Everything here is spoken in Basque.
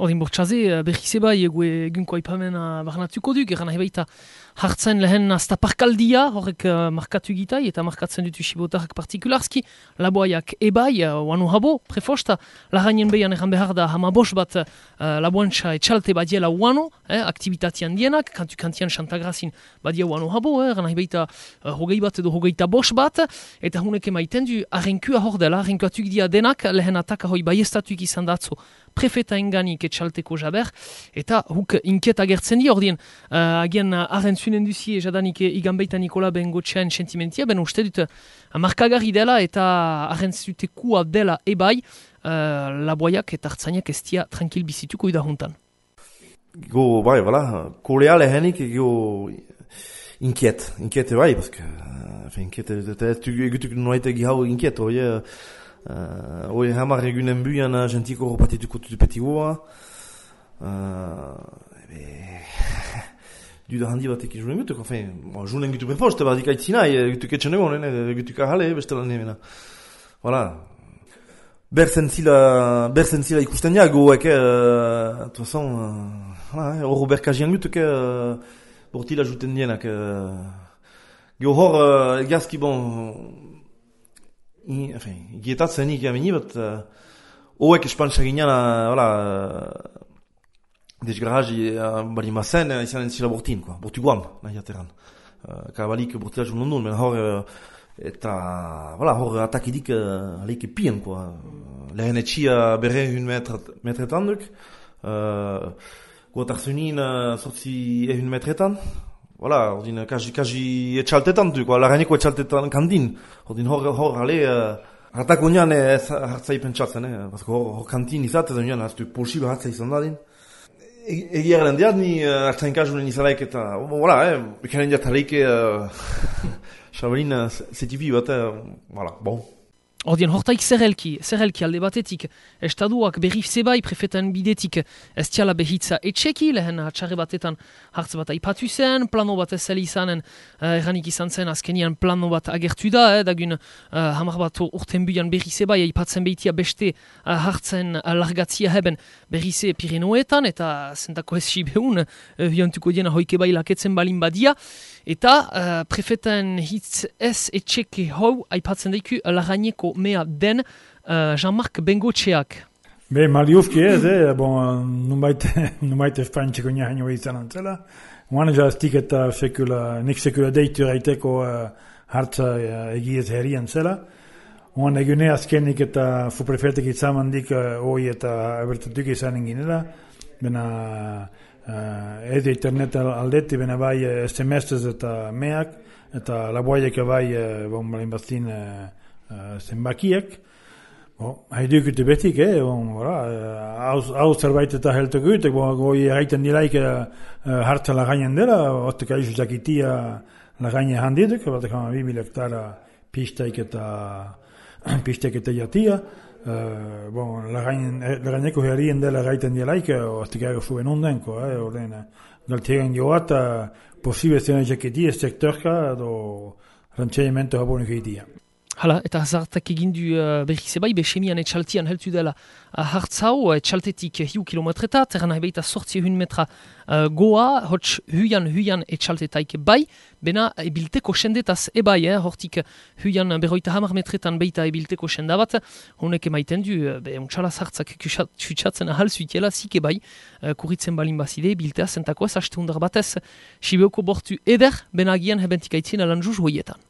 Odin bortxaze, berriz eba, egu egunko aipamena barnatuko duk, eran nahi baita hartzen lehen azta parkaldia, horrek uh, markatu gitai, eta markatzen dutu sibotarrak partikularski, laboaiak ebai, uh, wanu habo, prefosta, lahainen behan eran behar da hama bos bat uh, laboantxa etxalte badiela wano, eh, aktivitatian dienak, kantu kantian xantagrazin badia wanu habo, eh, eran nahi baita uh, hogei bat edo hogeita bos bat, eta hunek emaiten du, arrenkua hor dela, arrenkuatuk dia denak, lehen ataka hoi baiestatuk izan datzo, prefeta enganik etxalteko jaber, eta huk inkiet agertzen di, ordien, uh, agian uh, arrentzunen duzi jadanik igan baita Nikola Bengotxean sentimentia, ben uste dut, markagarri dela eta arrentzutekua dela ebai, uh, laboiak eta hartzainak ez dia tranquil bizituko idahuntan. Go, bai, voilà, kolea lehenik, go, inkiet, inkiet bai, parce que, uh, inkiet, eta ez egutuk noaite gihau inkiet, oi, Eh, uh, hori hamar egunen buian jentiko horrepatetuko petikoa. Uh, eh, ebe... Eh, handi gutuk, enfin, bon, badik egon, eh, beste lan nemena. Voilà. Ikusten ja, goek, eh, uh, voilà, horro berkazian gutuk, eh, bortila juten dienak. Eh. Gio hor, bon, enfin, gietatzen nik jamini bat, uh, oek espantsa ginean, voilà, uh, desgaraji, uh, bali mazen, uh, izan entzila bortin, quoi, bortu guan, nahi ateran. Uh, kabalik bortila joan nondun, men hor, uh, eta, voilà, hor atakidik uh, aleike pien, quoi. Lehen etxia berre hun metretan duk, uh, guatarzunin uh, sortzi ehun metretan, Voilà, ordin kaji kaji etxaltetan du, la gaineko etxaltetan kandin. Ordin hor hor ale uh, hartako nian ez hartzai pentsatzen, eh, basko hor, hor kantin izat ez nian hastu posible hartzai izan dadin. Egi erren diat ni uh, hartzain kajunen izalaik eta, voilà, eh, bikanen diat haleike uh, Xabalin uh, bat, eh, voilà, bon. Ordien, hortaik zerrelki, zerrelki alde batetik, estaduak berrif zebai prefetan bidetik. Ez tiala behitza etxeki, lehen atxarre batetan hartz bat aipatu zen, plano bat ez zeli izanen, uh, erranik izan zen, azkenian plano bat agertu da, eh, dagun uh, hamar bat urten buian berri zebai, aipatzen behitia beste uh, hartzen uh, largatzia heben. Berri ze Pirenoetan, eta zentako ez sibehun, uh, hiantuko diena hoike bai laketzen balin badia, eta uh, prefetan hitz ez etxeke hau aipatzen daiku lagaineko mea den uh, Jean-Marc Bengotxeak. Be, Maliufki ez, eh? bon, numait, numait espantxeko nia haino izan antzela. Oan jaztik eta sekula, nik sekula deitu raiteko uh, hartza uh, egiez herrian zela. Oan egune azkenik eta fu prefetek itzamandik uh, oi eta abertatuk izan inginela. Bena uh, ez internet aldeti, bena bai SMS eta meak, eta laboaiek bai, uh, bon, balin bastin, uh, uh, zenbakiak. Bo, haidu ikutu betik, eh? Bon, hau zerbait eta heltu gutek, bo, goi haiten dilaik uh, hartzen lagainen dela, otek aizu jakitia lagainen handiduk, bat ekama bi mil hektara pistaik eta pistaik eta jatia. Uh, bon, lagaineko herrien dela gaiten dilaik, otek aizu zuen ondenko, eh? Orden, galtegen joat, posible zena jakitia, sektorka, do rantxeimento habonik egitia. Hala, eta zartak egin du uh, berri zebai, behemian etxaltian heltu dela. Uh, hartzau, etxaltetik hiu kilometreta, terra nahi behita sortzi ehun metra uh, goa, hotx huian huian etxaltetaik bai, bena ebilteko sendetaz ebai, eh, hortik huian berroita hamar metretan behita ebilteko senda bat, honek emaiten du, uh, be, untxala zartzak kutsatzen ahal zuitela, zik ebai, uh, kuritzen balin bazide, ebiltea zentako ez, haste hundar batez, sibeoko bortu eder, bena agian hebentik aitzien alan juz hoietan.